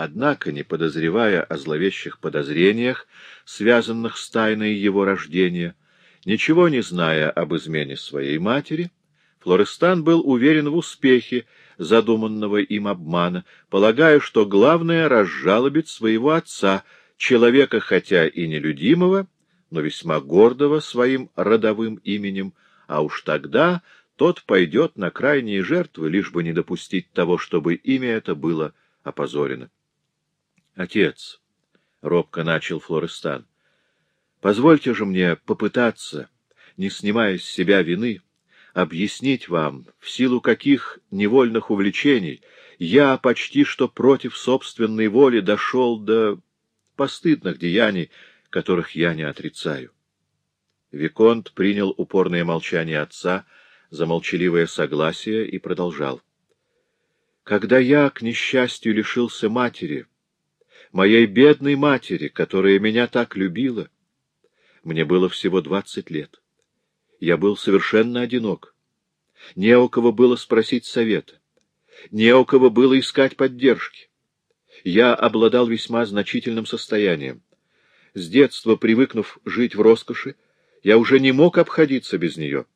Однако, не подозревая о зловещих подозрениях, связанных с тайной его рождения, ничего не зная об измене своей матери, Флорестан был уверен в успехе задуманного им обмана, полагая, что главное — разжалобить своего отца, человека хотя и нелюдимого, но весьма гордого своим родовым именем, а уж тогда тот пойдет на крайние жертвы, лишь бы не допустить того, чтобы имя это было опозорено. Отец, — робко начал Флорестан, — позвольте же мне попытаться, не снимая с себя вины, объяснить вам, в силу каких невольных увлечений я почти что против собственной воли дошел до постыдных деяний, которых я не отрицаю. Виконт принял упорное молчание отца за молчаливое согласие и продолжал. Когда я, к несчастью, лишился матери, — моей бедной матери, которая меня так любила. Мне было всего двадцать лет. Я был совершенно одинок. Не у кого было спросить совета. Не у кого было искать поддержки. Я обладал весьма значительным состоянием. С детства, привыкнув жить в роскоши, я уже не мог обходиться без нее.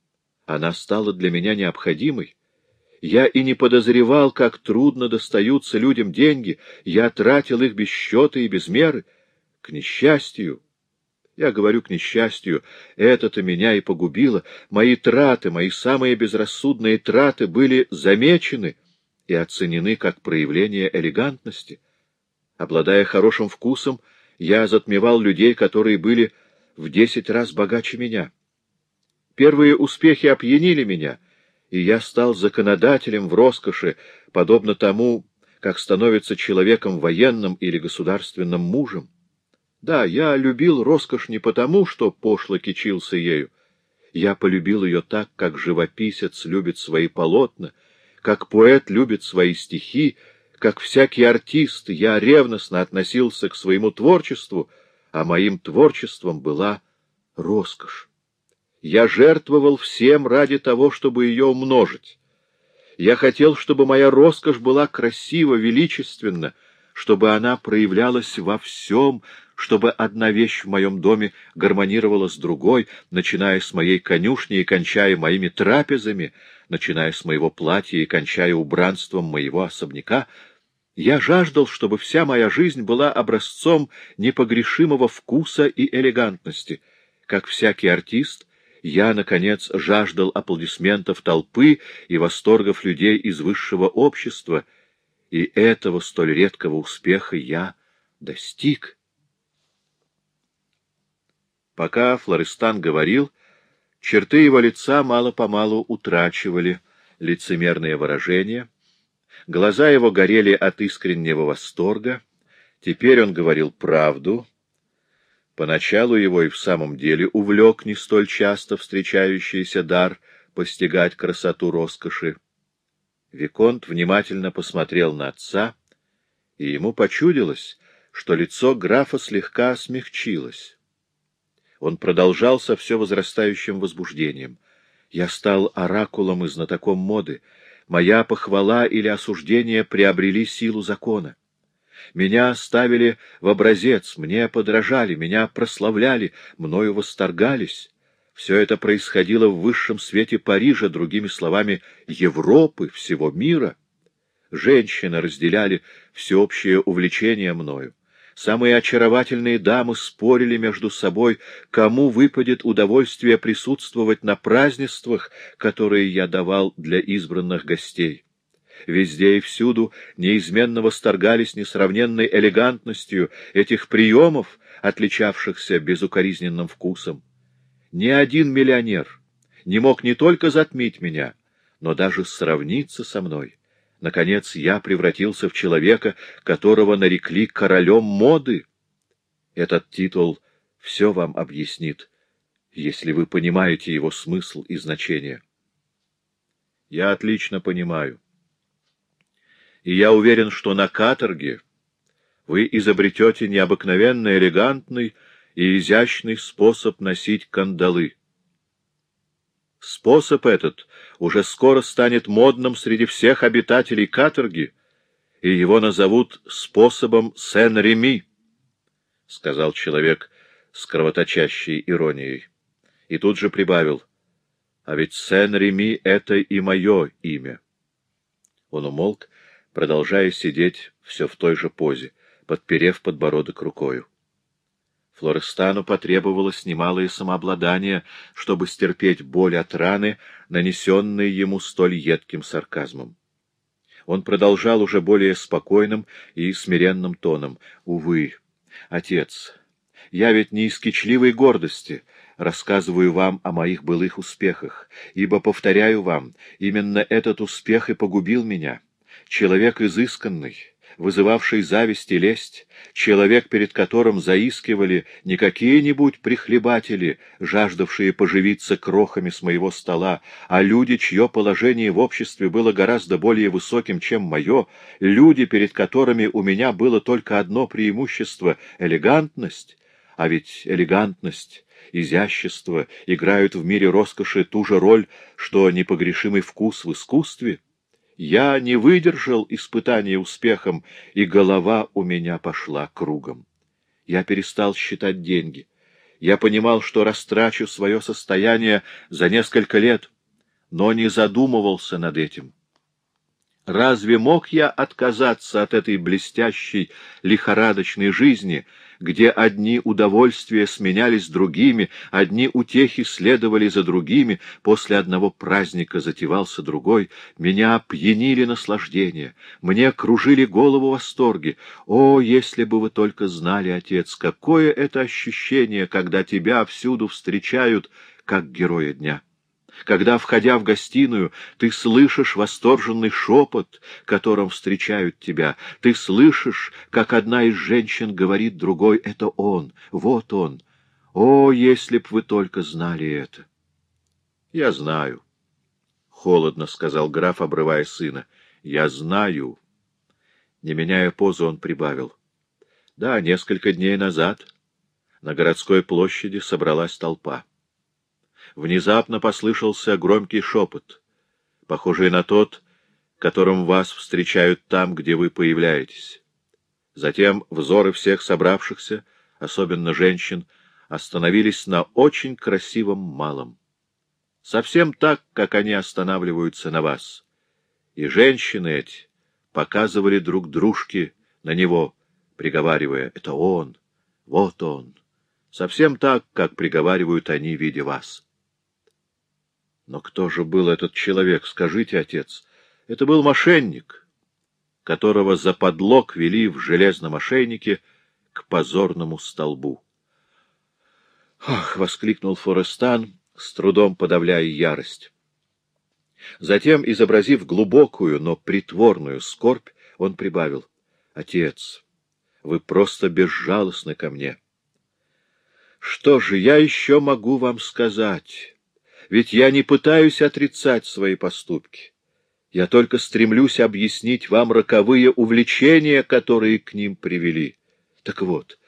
Она стала для меня необходимой, я и не подозревал, как трудно достаются людям деньги. Я тратил их без счета и без меры. К несчастью, я говорю к несчастью, это-то меня и погубило. Мои траты, мои самые безрассудные траты были замечены и оценены как проявление элегантности. Обладая хорошим вкусом, я затмевал людей, которые были в десять раз богаче меня. Первые успехи опьянили меня — и я стал законодателем в роскоши, подобно тому, как становится человеком военным или государственным мужем. Да, я любил роскошь не потому, что пошло кичился ею. Я полюбил ее так, как живописец любит свои полотна, как поэт любит свои стихи, как всякий артист, я ревностно относился к своему творчеству, а моим творчеством была роскошь. Я жертвовал всем ради того, чтобы ее умножить. Я хотел, чтобы моя роскошь была красива, величественна, чтобы она проявлялась во всем, чтобы одна вещь в моем доме гармонировала с другой, начиная с моей конюшни и кончая моими трапезами, начиная с моего платья и кончая убранством моего особняка. Я жаждал, чтобы вся моя жизнь была образцом непогрешимого вкуса и элегантности. Как всякий артист — я, наконец, жаждал аплодисментов толпы и восторгов людей из высшего общества, и этого столь редкого успеха я достиг. Пока Флористан говорил, черты его лица мало-помалу утрачивали лицемерные выражения, глаза его горели от искреннего восторга, теперь он говорил правду — Поначалу его и в самом деле увлек не столь часто встречающийся дар постигать красоту роскоши. Виконт внимательно посмотрел на отца, и ему почудилось, что лицо графа слегка смягчилось. Он продолжал со все возрастающим возбуждением. «Я стал оракулом и знатоком моды. Моя похвала или осуждение приобрели силу закона. Меня ставили в образец, мне подражали, меня прославляли, мною восторгались. Все это происходило в высшем свете Парижа, другими словами, Европы, всего мира. Женщины разделяли всеобщее увлечение мною. Самые очаровательные дамы спорили между собой, кому выпадет удовольствие присутствовать на празднествах, которые я давал для избранных гостей. Везде и всюду неизменно восторгались несравненной элегантностью этих приемов, отличавшихся безукоризненным вкусом. Ни один миллионер не мог не только затмить меня, но даже сравниться со мной. Наконец я превратился в человека, которого нарекли королем моды. Этот титул все вам объяснит, если вы понимаете его смысл и значение. Я отлично понимаю и я уверен, что на каторге вы изобретете необыкновенно элегантный и изящный способ носить кандалы. Способ этот уже скоро станет модным среди всех обитателей каторги, и его назовут способом Сен-Реми, — сказал человек с кровоточащей иронией. И тут же прибавил, — а ведь Сен-Реми — это и мое имя. Он умолк, продолжая сидеть все в той же позе, подперев подбородок рукою. Флорестану потребовалось немалое самообладание, чтобы стерпеть боль от раны, нанесенной ему столь едким сарказмом. Он продолжал уже более спокойным и смиренным тоном. «Увы, отец, я ведь не из кичливой гордости рассказываю вам о моих былых успехах, ибо, повторяю вам, именно этот успех и погубил меня. Человек изысканный, вызывавший зависть и лесть, человек, перед которым заискивали не какие-нибудь прихлебатели, жаждавшие поживиться крохами с моего стола, а люди, чье положение в обществе было гораздо более высоким, чем мое, люди, перед которыми у меня было только одно преимущество — элегантность, а ведь элегантность изящество играют в мире роскоши ту же роль, что непогрешимый вкус в искусстве — я не выдержал испытания успехом, и голова у меня пошла кругом. Я перестал считать деньги. Я понимал, что растрачу свое состояние за несколько лет, но не задумывался над этим. Разве мог я отказаться от этой блестящей, лихорадочной жизни, где одни удовольствия сменялись другими, одни утехи следовали за другими, после одного праздника затевался другой, меня пьянили наслаждения, мне кружили голову восторги. О, если бы вы только знали, отец, какое это ощущение, когда тебя всюду встречают, как героя дня! Когда, входя в гостиную, ты слышишь восторженный шепот, которым встречают тебя, ты слышишь, как одна из женщин говорит другой «это он, вот он». О, если б вы только знали это! — Я знаю, — холодно сказал граф, обрывая сына. — Я знаю. Не меняя позу, он прибавил. — Да, несколько дней назад на городской площади собралась толпа внезапно послышался громкий шепот, похожий на тот, которым вас встречают там, где вы появляетесь. Затем взоры всех собравшихся, особенно женщин, остановились на очень красивом малом. Совсем так, как они останавливаются на вас. И женщины эти показывали друг дружке на него, приговаривая «это он, вот он». Совсем так, как приговаривают они, видя вас. Но кто же был этот человек, скажите, отец? Это был мошенник, которого за подлог вели в железном ошейнике к позорному столбу. «Ах!» — воскликнул Форестан, с трудом подавляя ярость. Затем, изобразив глубокую, но притворную скорбь, он прибавил. — Отец, вы просто безжалостны ко мне. Что же я еще могу вам сказать? Ведь я не пытаюсь отрицать свои поступки. Я только стремлюсь объяснить вам роковые увлечения, которые к ним привели. Так вот,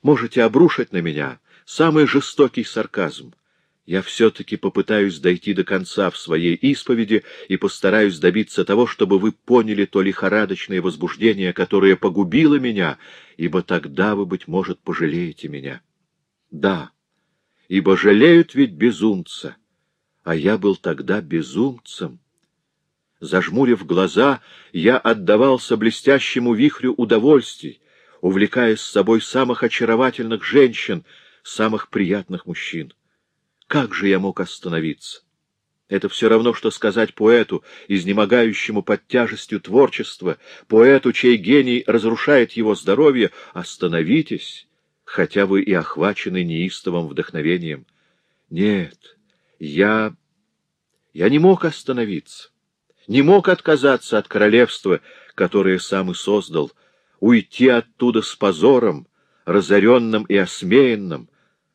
можете обрушить на меня самый жестокий сарказм. Я все-таки попытаюсь дойти до конца в своей исповеди и постараюсь добиться того, чтобы вы поняли то лихорадочное возбуждение, которое погубило меня, ибо тогда вы, быть может, пожалеете меня. Да, ибо жалеют ведь безумца, а я был тогда безумцем. Зажмурив глаза, я отдавался блестящему вихрю удовольствий, увлекая с собой самых очаровательных женщин, самых приятных мужчин. Как же я мог остановиться? Это все равно, что сказать поэту, изнемогающему под тяжестью творчества, поэту, чей гений разрушает его здоровье, «Остановитесь, хотя вы и охвачены неистовым вдохновением». Нет, я... я не мог остановиться, не мог отказаться от королевства, которое сам и создал, уйти оттуда с позором, разоренным и осмеянным,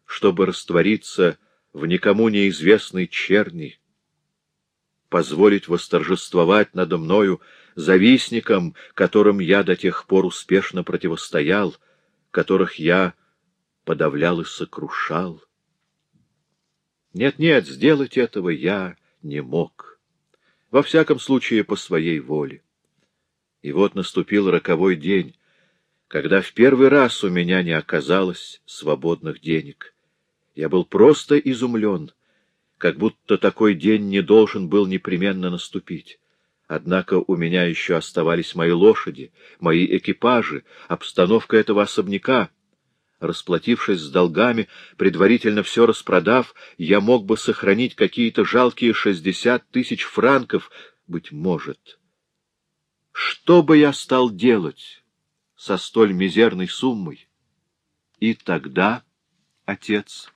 чтобы раствориться в никому неизвестной черни, позволить восторжествовать надо мною завистникам, которым я до тех пор успешно противостоял, которых я подавлял и сокрушал. Нет-нет, сделать этого я не мог. Во всяком случае, по своей воле. И вот наступил роковой день, когда в первый раз у меня не оказалось свободных денег. Я был просто изумлен, как будто такой день не должен был непременно наступить. Однако у меня еще оставались мои лошади, мои экипажи, обстановка этого особняка. Расплатившись с долгами, предварительно все распродав, я мог бы сохранить какие-то жалкие шестьдесят тысяч франков, быть может. Что бы я стал делать со столь мизерной суммой? И тогда, отец,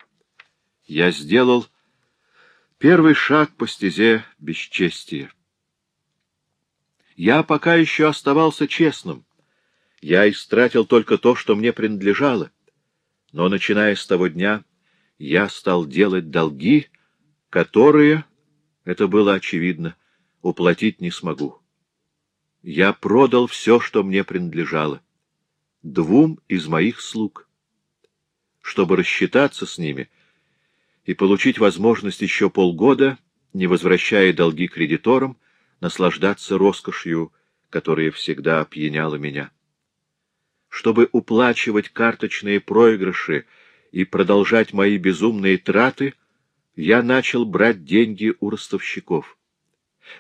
я сделал первый шаг по стезе бесчестия. Я пока еще оставался честным. Я истратил только то, что мне принадлежало. Но, начиная с того дня, я стал делать долги, которые, это было очевидно, уплатить не смогу. Я продал все, что мне принадлежало, двум из моих слуг. Чтобы рассчитаться с ними и получить возможность еще полгода, не возвращая долги кредиторам, наслаждаться роскошью, которая всегда опьяняла меня. Чтобы уплачивать карточные проигрыши и продолжать мои безумные траты, я начал брать деньги у ростовщиков.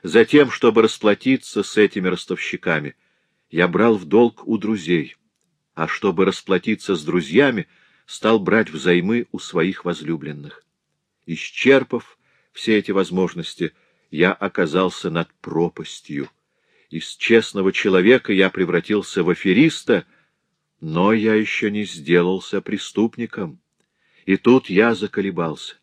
Затем, чтобы расплатиться с этими ростовщиками, я брал в долг у друзей, а чтобы расплатиться с друзьями, стал брать взаймы у своих возлюбленных. Исчерпав все эти возможности, я оказался над пропастью. Из честного человека я превратился в афериста, но я еще не сделался преступником. И тут я заколебался.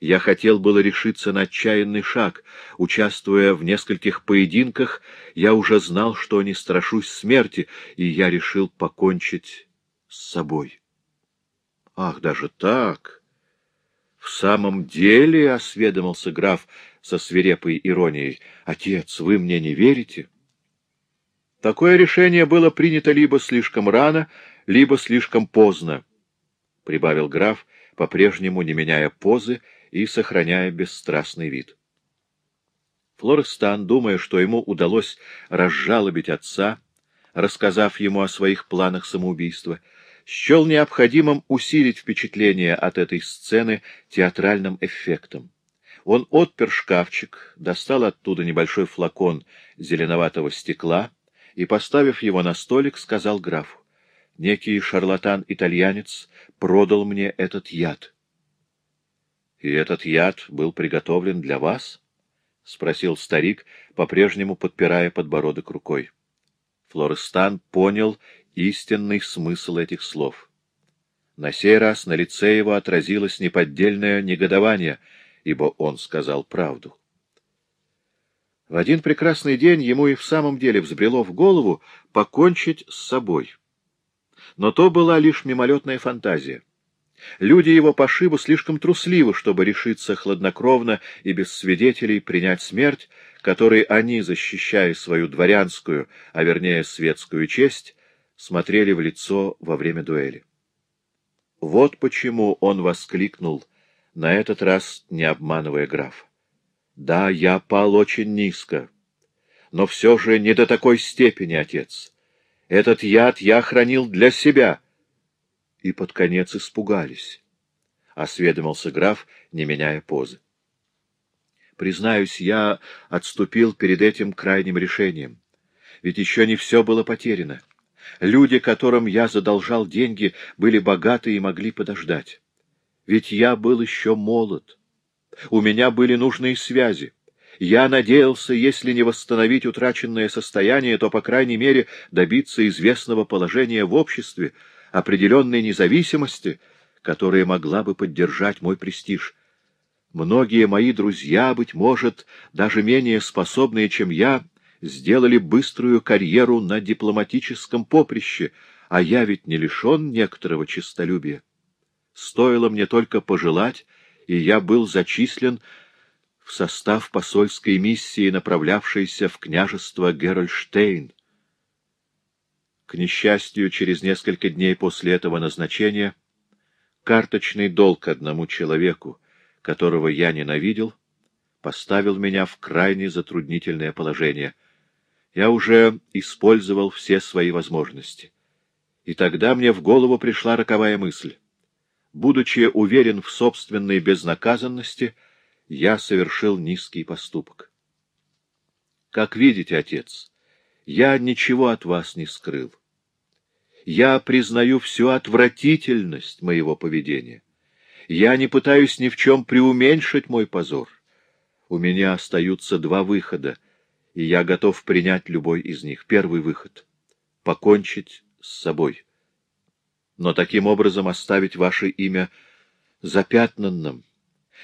Я хотел было решиться на отчаянный шаг. Участвуя в нескольких поединках, я уже знал, что не страшусь смерти, и я решил покончить с собой. Ах, даже так! В самом деле, — осведомился граф со свирепой иронией, — отец, вы мне не верите? Такое решение было принято либо слишком рано, либо слишком поздно, — прибавил граф, по-прежнему не меняя позы и сохраняя бесстрастный вид. Флорестан, думая, что ему удалось разжалобить отца, рассказав ему о своих планах самоубийства, — счел необходимым усилить впечатление от этой сцены театральным эффектом. Он отпер шкафчик, достал оттуда небольшой флакон зеленоватого стекла и, поставив его на столик, сказал графу, «Некий шарлатан-итальянец продал мне этот яд». «И этот яд был приготовлен для вас?» — спросил старик, по-прежнему подпирая подбородок рукой. Флорестан понял истинный смысл этих слов. На сей раз на лице его отразилось неподдельное негодование, ибо он сказал правду. В один прекрасный день ему и в самом деле взбрело в голову покончить с собой. Но то была лишь мимолетная фантазия. Люди его пошибу слишком трусливы, чтобы решиться хладнокровно и без свидетелей принять смерть, которой они, защищая свою дворянскую, а вернее светскую честь, смотрели в лицо во время дуэли. Вот почему он воскликнул, на этот раз не обманывая граф. «Да, я пал очень низко, но все же не до такой степени, отец. Этот яд я хранил для себя». И под конец испугались, — осведомился граф, не меняя позы. Признаюсь, я отступил перед этим крайним решением, ведь еще не все было потеряно. Люди, которым я задолжал деньги, были богаты и могли подождать. Ведь я был еще молод. У меня были нужные связи. Я надеялся, если не восстановить утраченное состояние, то, по крайней мере, добиться известного положения в обществе, определенной независимости, которая могла бы поддержать мой престиж. Многие мои друзья, быть может, даже менее способные, чем я, сделали быструю карьеру на дипломатическом поприще, а я ведь не лишен некоторого честолюбия. Стоило мне только пожелать, и я был зачислен в состав посольской миссии, направлявшейся в княжество Герольштейн. К несчастью, через несколько дней после этого назначения карточный долг одному человеку, которого я ненавидел, поставил меня в крайне затруднительное положение — Я уже использовал все свои возможности. И тогда мне в голову пришла роковая мысль. Будучи уверен в собственной безнаказанности, я совершил низкий поступок. Как видите, отец, я ничего от вас не скрыл. Я признаю всю отвратительность моего поведения. Я не пытаюсь ни в чем преуменьшить мой позор. У меня остаются два выхода, и я готов принять любой из них. Первый выход — покончить с собой. Но таким образом оставить ваше имя запятнанным.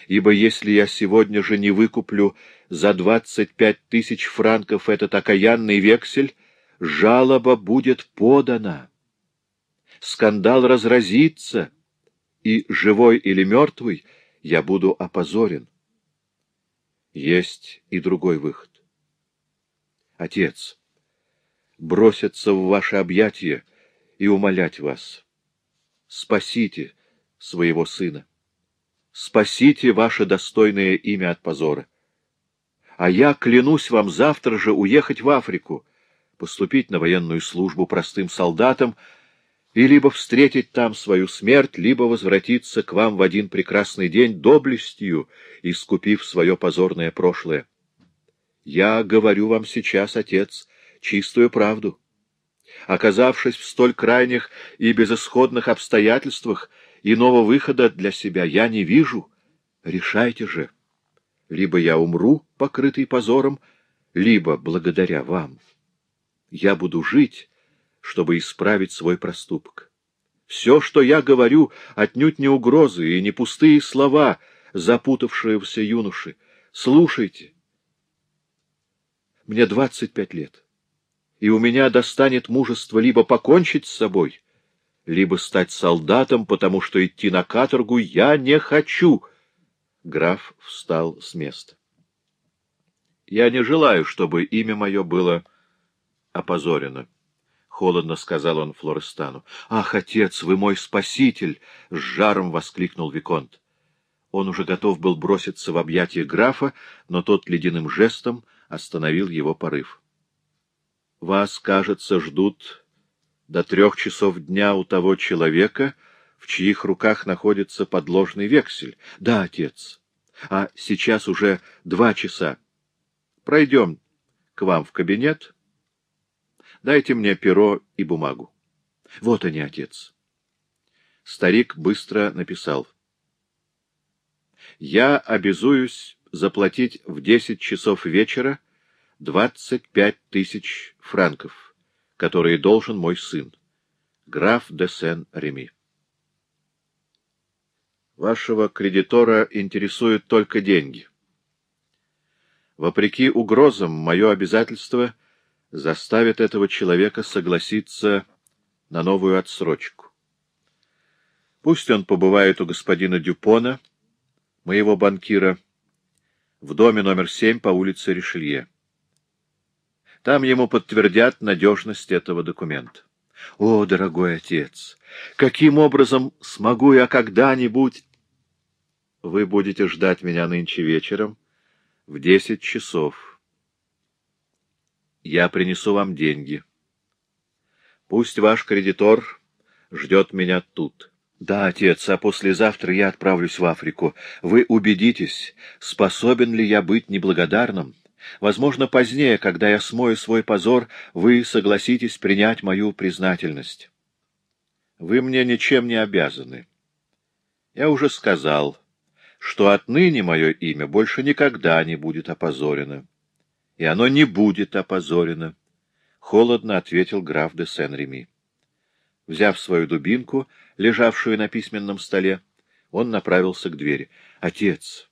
Ибо если я сегодня же не выкуплю за двадцать пять тысяч франков этот окаянный вексель, жалоба будет подана. Скандал разразится, и, живой или мертвый, я буду опозорен. Есть и другой выход. Отец, броситься в ваши объятия и умолять вас. Спасите своего сына. Спасите ваше достойное имя от позора. А я клянусь вам завтра же уехать в Африку, поступить на военную службу простым солдатом и либо встретить там свою смерть, либо возвратиться к вам в один прекрасный день доблестью, искупив свое позорное прошлое. Я говорю вам сейчас, отец, чистую правду. Оказавшись в столь крайних и безысходных обстоятельствах, иного выхода для себя я не вижу. Решайте же. Либо я умру, покрытый позором, либо благодаря вам. Я буду жить, чтобы исправить свой проступок. Все, что я говорю, отнюдь не угрозы и не пустые слова запутавшиеся юноши. Слушайте. Мне двадцать пять лет, и у меня достанет мужество либо покончить с собой, либо стать солдатом, потому что идти на каторгу я не хочу. Граф встал с места. Я не желаю, чтобы имя мое было опозорено холодно сказал он Флорестану. — Ах, отец, вы мой спаситель! — с жаром воскликнул Виконт. Он уже готов был броситься в объятия графа, но тот ледяным жестом остановил его порыв. — Вас, кажется, ждут до трех часов дня у того человека, в чьих руках находится подложный вексель. — Да, отец. А сейчас уже два часа. Пройдем к вам в кабинет. — Дайте мне перо и бумагу. Вот они, отец. Старик быстро написал. Я обязуюсь заплатить в десять часов вечера двадцать пять тысяч франков, которые должен мой сын, граф де Сен-Реми. Вашего кредитора интересуют только деньги. Вопреки угрозам, мое обязательство — заставит этого человека согласиться на новую отсрочку. Пусть он побывает у господина Дюпона, моего банкира, в доме номер семь по улице Ришелье. Там ему подтвердят надежность этого документа. О, дорогой отец, каким образом смогу я когда-нибудь... Вы будете ждать меня нынче вечером в десять часов. Я принесу вам деньги. Пусть ваш кредитор ждет меня тут. Да, отец, а послезавтра я отправлюсь в Африку. Вы убедитесь, способен ли я быть неблагодарным. Возможно, позднее, когда я смою свой позор, вы согласитесь принять мою признательность. Вы мне ничем не обязаны. Я уже сказал, что отныне мое имя больше никогда не будет опозорено и оно не будет опозорено, — холодно ответил граф де Сен-Реми. Взяв свою дубинку, лежавшую на письменном столе, он направился к двери. — Отец,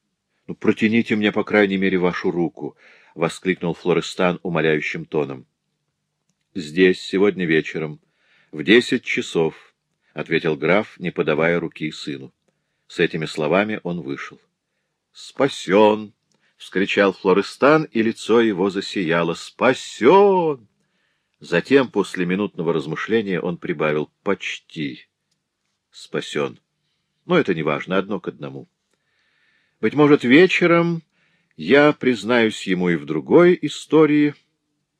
ну протяните мне, по крайней мере, вашу руку, — воскликнул Флорестан умоляющим тоном. — Здесь, сегодня вечером, в десять часов, — ответил граф, не подавая руки сыну. С этими словами он вышел. — Спасен! — вскричал Флорестан, и лицо его засияло. «Спасен!» Затем, после минутного размышления, он прибавил «почти спасен». Но это не важно, одно к одному. Быть может, вечером я признаюсь ему и в другой истории.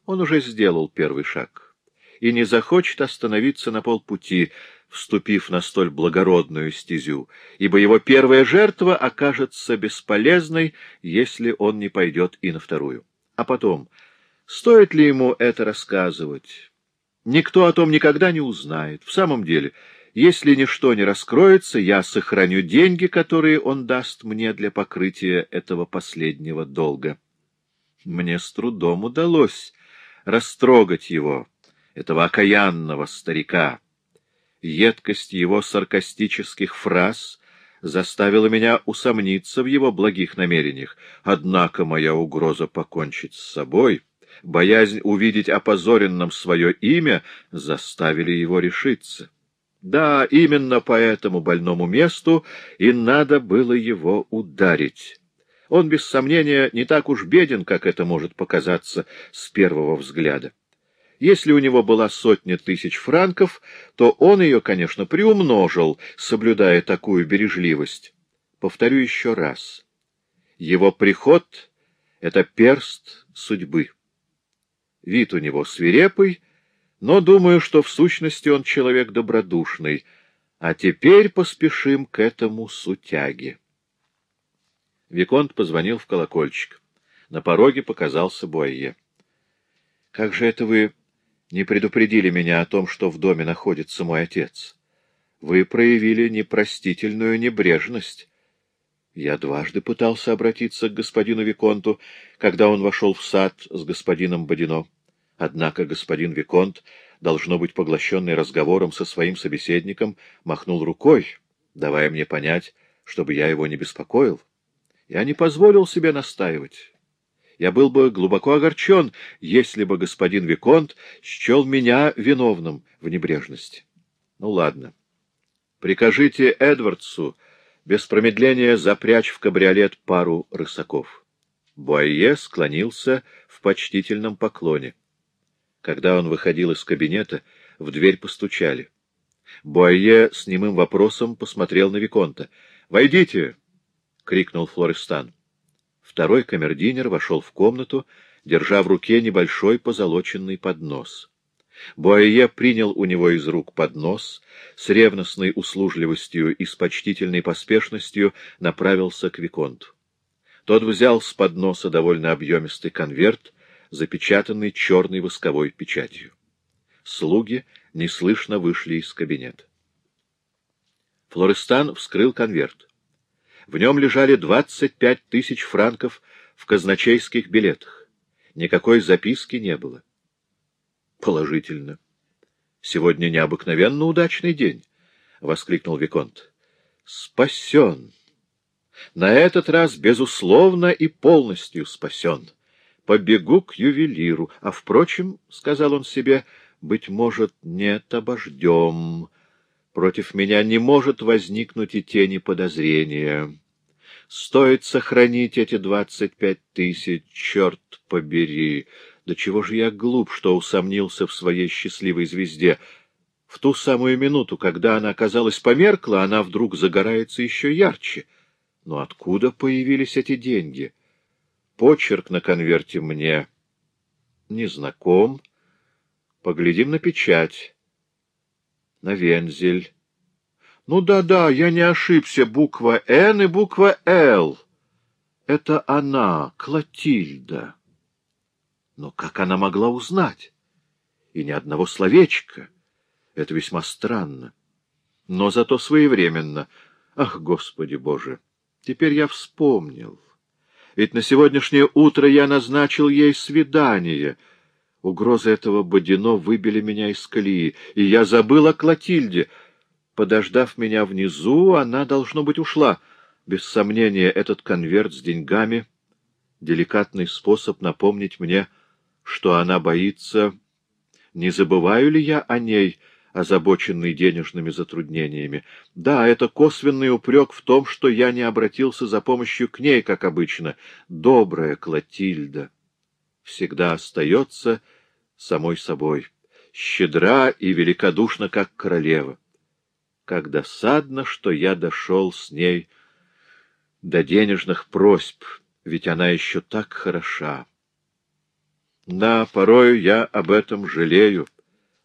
Он уже сделал первый шаг и не захочет остановиться на полпути, вступив на столь благородную стезю, ибо его первая жертва окажется бесполезной, если он не пойдет и на вторую. А потом, стоит ли ему это рассказывать? Никто о том никогда не узнает. В самом деле, если ничто не раскроется, я сохраню деньги, которые он даст мне для покрытия этого последнего долга. Мне с трудом удалось растрогать его, этого окаянного старика. Едкость его саркастических фраз заставила меня усомниться в его благих намерениях, однако моя угроза покончить с собой, боязнь увидеть опозоренным свое имя, заставили его решиться. Да, именно по этому больному месту и надо было его ударить. Он, без сомнения, не так уж беден, как это может показаться с первого взгляда. Если у него была сотня тысяч франков, то он ее, конечно, приумножил, соблюдая такую бережливость. Повторю еще раз. Его приход — это перст судьбы. Вид у него свирепый, но думаю, что в сущности он человек добродушный. А теперь поспешим к этому сутяге. Виконт позвонил в колокольчик. На пороге показался Буайе. — Как же это вы не предупредили меня о том, что в доме находится мой отец. Вы проявили непростительную небрежность. Я дважды пытался обратиться к господину Виконту, когда он вошел в сад с господином Бодино. Однако господин Виконт, должно быть поглощенный разговором со своим собеседником, махнул рукой, давая мне понять, чтобы я его не беспокоил. Я не позволил себе настаивать. Я был бы глубоко огорчен, если бы господин Виконт счел меня виновным в небрежности. Ну, ладно. Прикажите Эдвардсу без промедления запрячь в кабриолет пару рысаков. Буайе склонился в почтительном поклоне. Когда он выходил из кабинета, в дверь постучали. Буайе с немым вопросом посмотрел на Виконта. «Войдите!» — крикнул Флористан. Второй камердинер вошел в комнату, держа в руке небольшой позолоченный поднос. Буайе принял у него из рук поднос, с ревностной услужливостью и с почтительной поспешностью направился к Виконту. Тот взял с подноса довольно объемистый конверт, запечатанный черной восковой печатью. Слуги неслышно вышли из кабинета. Флористан вскрыл конверт. В нем лежали 25 тысяч франков в казначейских билетах. Никакой записки не было. Положительно. Сегодня необыкновенно удачный день, — воскликнул Виконт. Спасен. На этот раз, безусловно и полностью спасен. Побегу к ювелиру. А, впрочем, — сказал он себе, — быть может, нет, обождем. Против меня не может возникнуть и тени подозрения. Стоит сохранить эти двадцать пять тысяч, черт побери! Да чего же я глуп, что усомнился в своей счастливой звезде? В ту самую минуту, когда она, казалось, померкла, она вдруг загорается еще ярче. Но откуда появились эти деньги? Почерк на конверте мне не знаком. Поглядим на печать на вензель. Ну да-да, я не ошибся, буква «Н» и буква «Л». Это она, Клотильда. Но как она могла узнать? И ни одного словечка. Это весьма странно. Но зато своевременно. Ах, Господи Боже! Теперь я вспомнил. Ведь на сегодняшнее утро я назначил ей свидание — Угрозы этого Бодино выбили меня из колеи, и я забыл о Клотильде. Подождав меня внизу, она, должно быть, ушла. Без сомнения, этот конверт с деньгами — деликатный способ напомнить мне, что она боится. Не забываю ли я о ней, озабоченный денежными затруднениями? Да, это косвенный упрек в том, что я не обратился за помощью к ней, как обычно. Добрая Клотильда всегда остается самой собой, щедра и великодушна, как королева. Как досадно, что я дошел с ней до денежных просьб, ведь она еще так хороша. Да, порою я об этом жалею,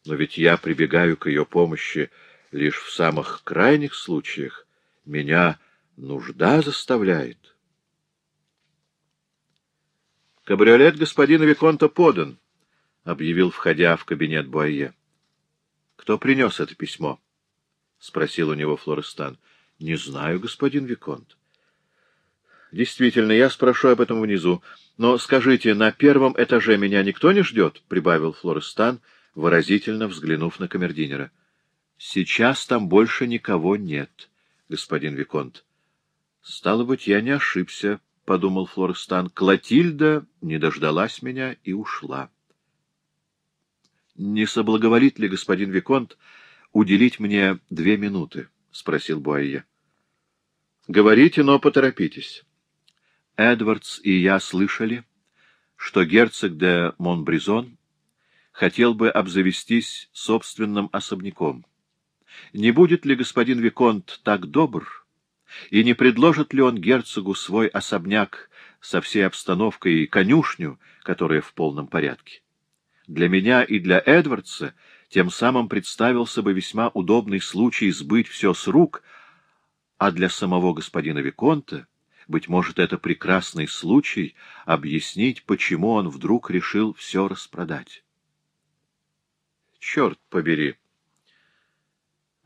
но ведь я прибегаю к ее помощи лишь в самых крайних случаях. Меня нужда заставляет. Кабриолет господина Виконта подан, — объявил, входя в кабинет Буайе. — Кто принес это письмо? — спросил у него Флорестан. — Не знаю, господин Виконт. — Действительно, я спрошу об этом внизу. Но скажите, на первом этаже меня никто не ждет? — прибавил Флорестан, выразительно взглянув на камердинера. Сейчас там больше никого нет, господин Виконт. Стало быть, я не ошибся, — подумал Флорестан. Клотильда не дождалась меня и ушла. — Не соблаговолит ли господин Виконт уделить мне две минуты? — спросил Буайе. — Говорите, но поторопитесь. Эдвардс и я слышали, что герцог де Монбризон хотел бы обзавестись собственным особняком. Не будет ли господин Виконт так добр, и не предложит ли он герцогу свой особняк со всей обстановкой и конюшню, которая в полном порядке? Для меня и для Эдвардса тем самым представился бы весьма удобный случай сбыть все с рук, а для самого господина Виконта, быть может, это прекрасный случай объяснить, почему он вдруг решил все распродать. Черт побери!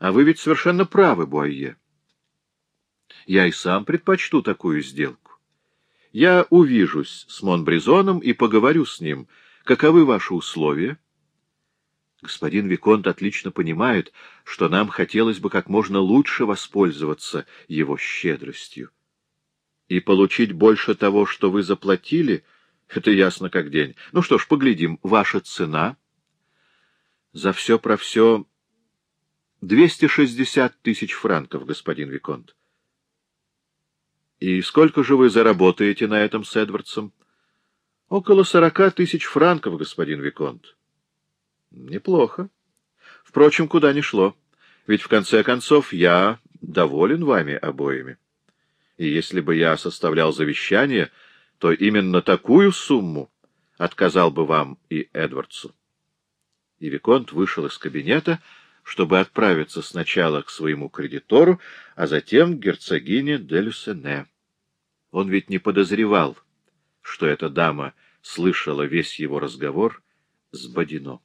А вы ведь совершенно правы, Буайе. Я и сам предпочту такую сделку. Я увижусь с Монбризоном и поговорю с ним. Каковы ваши условия? Господин Виконт отлично понимает, что нам хотелось бы как можно лучше воспользоваться его щедростью. И получить больше того, что вы заплатили, это ясно как день. Ну что ж, поглядим. Ваша цена? За все про все Двести шестьдесят тысяч франков, господин Виконт. И сколько же вы заработаете на этом с Эдвардсом? Около сорока тысяч франков, господин Виконт. Неплохо. Впрочем, куда ни шло. Ведь, в конце концов, я доволен вами обоими. И если бы я составлял завещание, то именно такую сумму отказал бы вам и Эдвардсу. И Виконт вышел из кабинета, чтобы отправиться сначала к своему кредитору, а затем к герцогине де Люсене. Он ведь не подозревал, что эта дама слышала весь его разговор с Бодино.